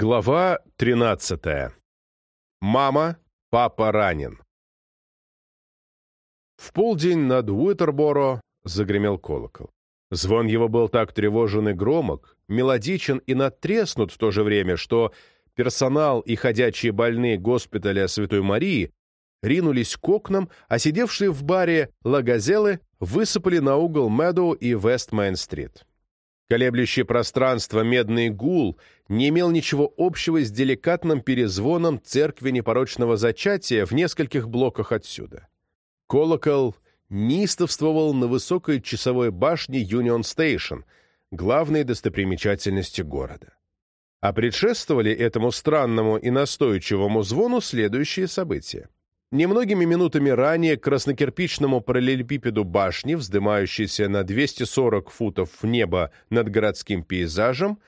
Глава 13. Мама, папа ранен. В полдень над Уитерборо загремел колокол. Звон его был так тревожен и громок, мелодичен и надтреснут в то же время, что персонал и ходячие больные госпиталя Святой Марии ринулись к окнам, а сидевшие в баре Лагазелы высыпали на угол Мэдоу и Вест-Мейн-стрит. Колеблющий пространство медный гул не имел ничего общего с деликатным перезвоном церкви непорочного зачатия в нескольких блоках отсюда. Колокол неистовствовал на высокой часовой башне Юнион Стейшн, главной достопримечательности города. А предшествовали этому странному и настойчивому звону следующие события. Немногими минутами ранее к краснокирпичному параллелепипеду башни, вздымающейся на 240 футов в небо над городским пейзажем,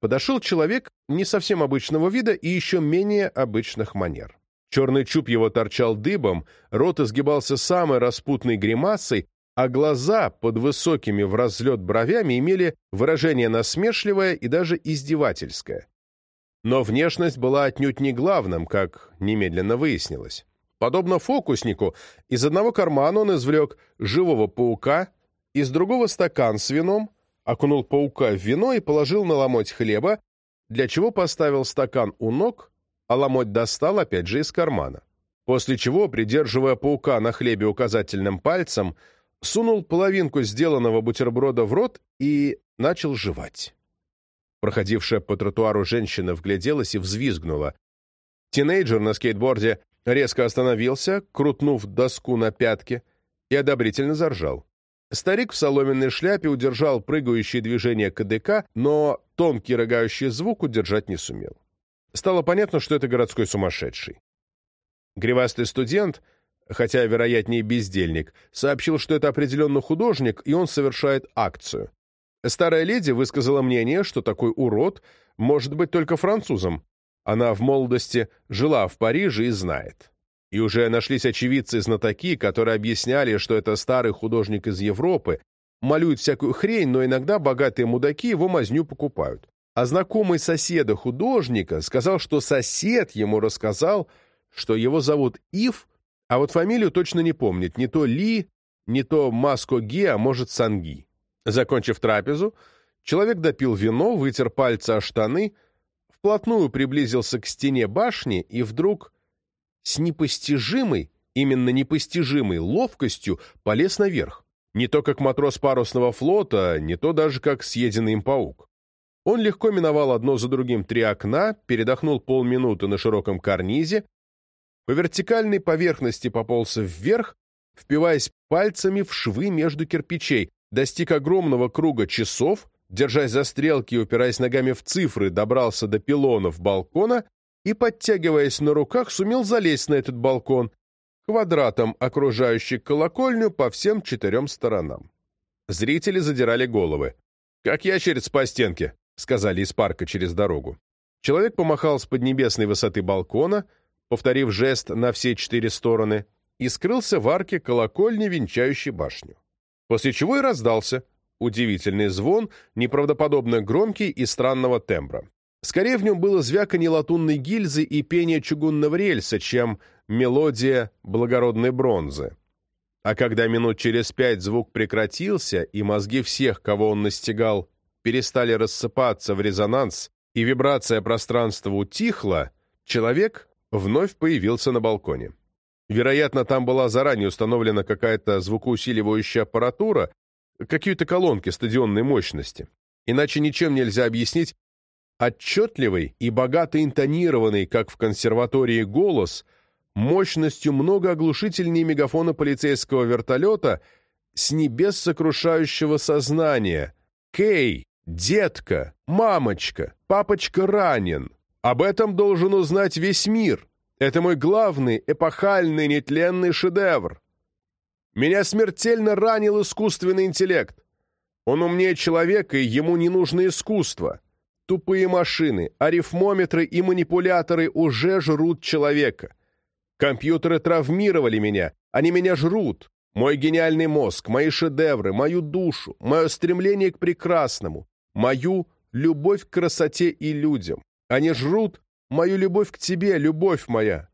подошел человек не совсем обычного вида и еще менее обычных манер. Черный чуб его торчал дыбом, рот изгибался самой распутной гримасой, а глаза под высокими в разлет бровями имели выражение насмешливое и даже издевательское. Но внешность была отнюдь не главным, как немедленно выяснилось. Подобно фокуснику, из одного кармана он извлек живого паука, из другого стакан с вином, окунул паука в вино и положил на ломоть хлеба, для чего поставил стакан у ног, а ломоть достал опять же из кармана. После чего, придерживая паука на хлебе указательным пальцем, сунул половинку сделанного бутерброда в рот и начал жевать. Проходившая по тротуару женщина вгляделась и взвизгнула. Тинейджер на скейтборде резко остановился, крутнув доску на пятке, и одобрительно заржал. Старик в соломенной шляпе удержал прыгающее движение КДК, но тонкий рыгающий звук удержать не сумел. Стало понятно, что это городской сумасшедший. Гривастый студент, хотя, вероятнее, бездельник, сообщил, что это определенно художник, и он совершает акцию. Старая леди высказала мнение, что такой урод может быть только французом, она в молодости жила в Париже и знает. И уже нашлись очевидцы-знатоки, которые объясняли, что это старый художник из Европы, малюет всякую хрень, но иногда богатые мудаки его мазню покупают. А знакомый соседа художника сказал, что сосед ему рассказал, что его зовут Ив, а вот фамилию точно не помнит, не то Ли, не то Маско Ги, а может Санги. Закончив трапезу, человек допил вино, вытер пальцы о штаны — вплотную приблизился к стене башни и вдруг с непостижимой, именно непостижимой ловкостью полез наверх. Не то как матрос парусного флота, не то даже как съеденный им паук. Он легко миновал одно за другим три окна, передохнул полминуты на широком карнизе, по вертикальной поверхности поползся вверх, впиваясь пальцами в швы между кирпичей, достиг огромного круга часов, держась за стрелки и упираясь ногами в цифры, добрался до пилонов балкона и, подтягиваясь на руках, сумел залезть на этот балкон, квадратом окружающий колокольню по всем четырем сторонам. Зрители задирали головы. «Как ящериц по стенке», — сказали из парка через дорогу. Человек помахал с поднебесной высоты балкона, повторив жест на все четыре стороны, и скрылся в арке колокольни, венчающей башню. После чего и раздался — Удивительный звон, неправдоподобно громкий и странного тембра. Скорее в нем было звяканье латунной гильзы и пение чугунного рельса, чем мелодия благородной бронзы. А когда минут через пять звук прекратился, и мозги всех, кого он настигал, перестали рассыпаться в резонанс, и вибрация пространства утихла, человек вновь появился на балконе. Вероятно, там была заранее установлена какая-то звукоусиливающая аппаратура, какие-то колонки стадионной мощности. Иначе ничем нельзя объяснить отчетливый и богато интонированный, как в консерватории, голос мощностью много оглушительнее мегафона полицейского вертолета с небес сокрушающего сознания. «Кей! Детка! Мамочка! Папочка ранен! Об этом должен узнать весь мир! Это мой главный, эпохальный, нетленный шедевр!» Меня смертельно ранил искусственный интеллект. Он умнее человека, и ему не нужно искусство. Тупые машины, арифмометры и манипуляторы уже жрут человека. Компьютеры травмировали меня, они меня жрут. Мой гениальный мозг, мои шедевры, мою душу, мое стремление к прекрасному, мою любовь к красоте и людям. Они жрут мою любовь к тебе, любовь моя.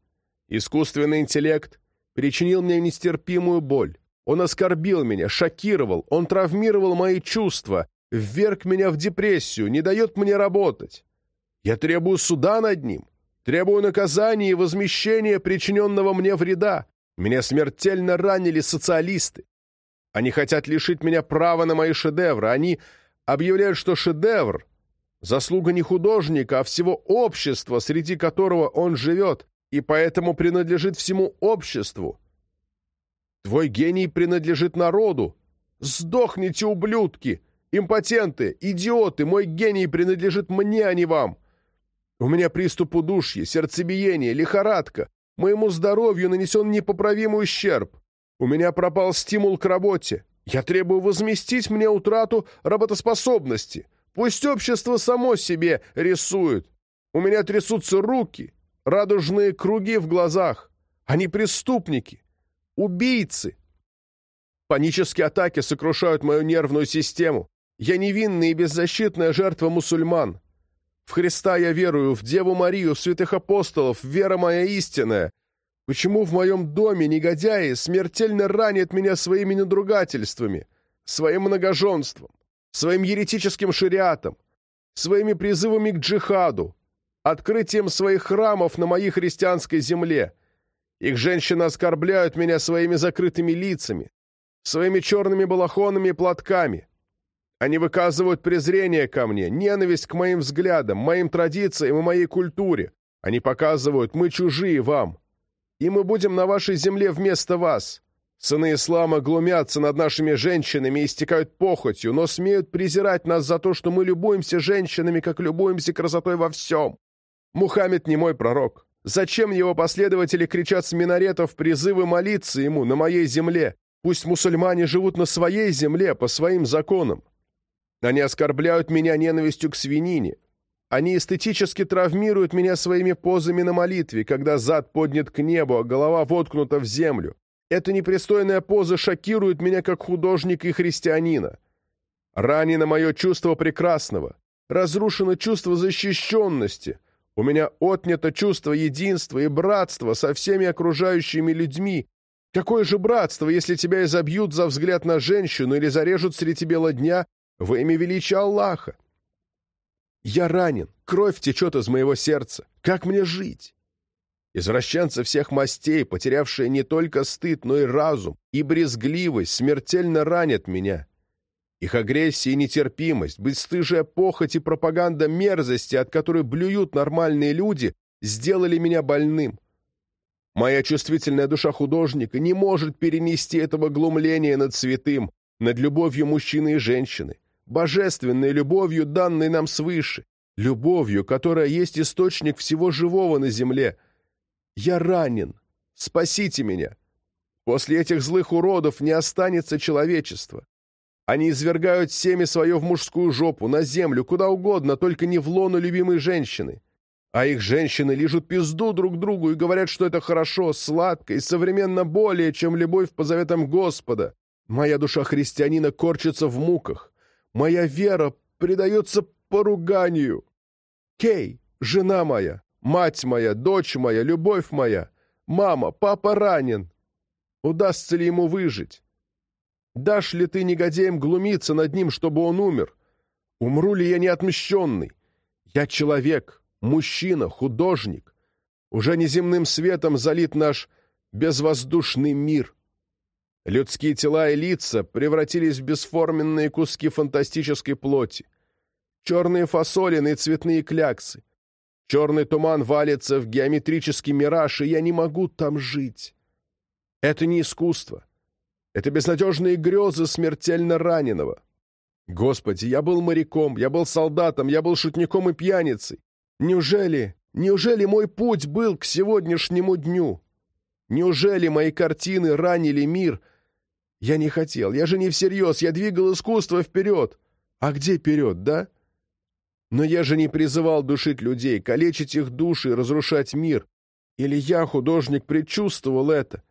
Искусственный интеллект причинил мне нестерпимую боль. Он оскорбил меня, шокировал, он травмировал мои чувства, вверг меня в депрессию, не дает мне работать. Я требую суда над ним, требую наказания и возмещения причиненного мне вреда. Меня смертельно ранили социалисты. Они хотят лишить меня права на мои шедевры. Они объявляют, что шедевр — заслуга не художника, а всего общества, среди которого он живет, и поэтому принадлежит всему обществу. Твой гений принадлежит народу. Сдохните, ублюдки! Импотенты, идиоты, мой гений принадлежит мне, а не вам. У меня приступ удушья, сердцебиение, лихорадка. Моему здоровью нанесен непоправимый ущерб. У меня пропал стимул к работе. Я требую возместить мне утрату работоспособности. Пусть общество само себе рисует. У меня трясутся руки, радужные круги в глазах. Они преступники, убийцы. Панические атаки сокрушают мою нервную систему. Я невинная и беззащитная жертва мусульман. В Христа я верую, в Деву Марию, в святых апостолов, вера моя истинная. Почему в моем доме негодяи смертельно ранят меня своими надругательствами, своим многоженством, своим еретическим шариатом, своими призывами к джихаду, открытием своих храмов на моей христианской земле? Их женщины оскорбляют меня своими закрытыми лицами, своими черными балахонами и платками. Они выказывают презрение ко мне, ненависть к моим взглядам, моим традициям и моей культуре. Они показывают, мы чужие вам. И мы будем на вашей земле вместо вас. Сыны ислама глумятся над нашими женщинами и истекают похотью, но смеют презирать нас за то, что мы любуемся женщинами, как любуемся красотой во всем. Мухаммед не мой пророк. Зачем его последователи кричат с минаретов призывы молиться ему на моей земле? Пусть мусульмане живут на своей земле, по своим законам. Они оскорбляют меня ненавистью к свинине. Они эстетически травмируют меня своими позами на молитве, когда зад поднят к небу, а голова воткнута в землю. Эта непристойная поза шокирует меня как художника и христианина. Ранено мое чувство прекрасного, разрушено чувство защищенности. У меня отнято чувство единства и братства со всеми окружающими людьми. Какое же братство, если тебя изобьют за взгляд на женщину или зарежут среди бела дня во имя величия Аллаха. Я ранен, кровь течет из моего сердца. Как мне жить? Извращенцы всех мастей, потерявшие не только стыд, но и разум, и брезгливость, смертельно ранят меня. Их агрессия и нетерпимость, бесстыжая похоть и пропаганда мерзости, от которой блюют нормальные люди, сделали меня больным. Моя чувствительная душа художника не может перенести этого глумления над святым, над любовью мужчины и женщины божественной любовью, данной нам свыше, любовью, которая есть источник всего живого на земле. Я ранен. Спасите меня. После этих злых уродов не останется человечества. Они извергают семя свое в мужскую жопу, на землю, куда угодно, только не в лоно любимой женщины. А их женщины лижут пизду друг другу и говорят, что это хорошо, сладко и современно более, чем любовь по заветам Господа. Моя душа христианина корчится в муках. Моя вера предается поруганию. Кей, жена моя, мать моя, дочь моя, любовь моя, мама, папа ранен. Удастся ли ему выжить? Дашь ли ты негодяем глумиться над ним, чтобы он умер? Умру ли я неотмщенный? Я человек, мужчина, художник. Уже неземным светом залит наш безвоздушный мир. Людские тела и лица превратились в бесформенные куски фантастической плоти. Черные фасолины и цветные кляксы. Черный туман валится в геометрический мираж, и я не могу там жить. Это не искусство. Это безнадежные грезы смертельно раненого. Господи, я был моряком, я был солдатом, я был шутником и пьяницей. Неужели, неужели мой путь был к сегодняшнему дню? Неужели мои картины ранили мир — я не хотел, я же не всерьез, я двигал искусство вперед. А где вперед, да? Но я же не призывал душить людей, калечить их души разрушать мир. Или я, художник, предчувствовал это?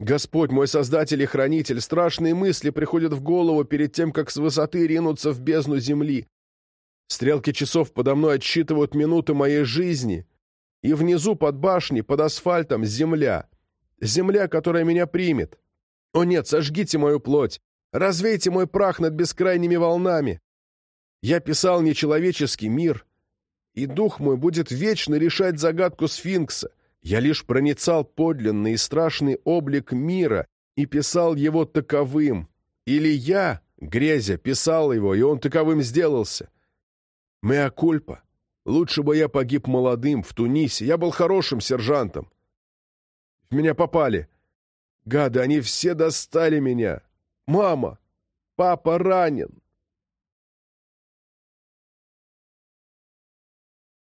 Господь, мой Создатель и Хранитель, страшные мысли приходят в голову перед тем, как с высоты ринуться в бездну земли. Стрелки часов подо мной отсчитывают минуты моей жизни, и внизу под башней, под асфальтом земля. Земля, которая меня примет. О нет, сожгите мою плоть, развейте мой прах над бескрайними волнами. Я писал нечеловеческий мир, и дух мой будет вечно решать загадку сфинкса. Я лишь проницал подлинный и страшный облик мира и писал его таковым. Или я, Грезя, писал его, и он таковым сделался. Меа. Лучше бы я погиб молодым, в Тунисе. Я был хорошим сержантом. В меня попали. Гады, они все достали меня. Мама, папа ранен.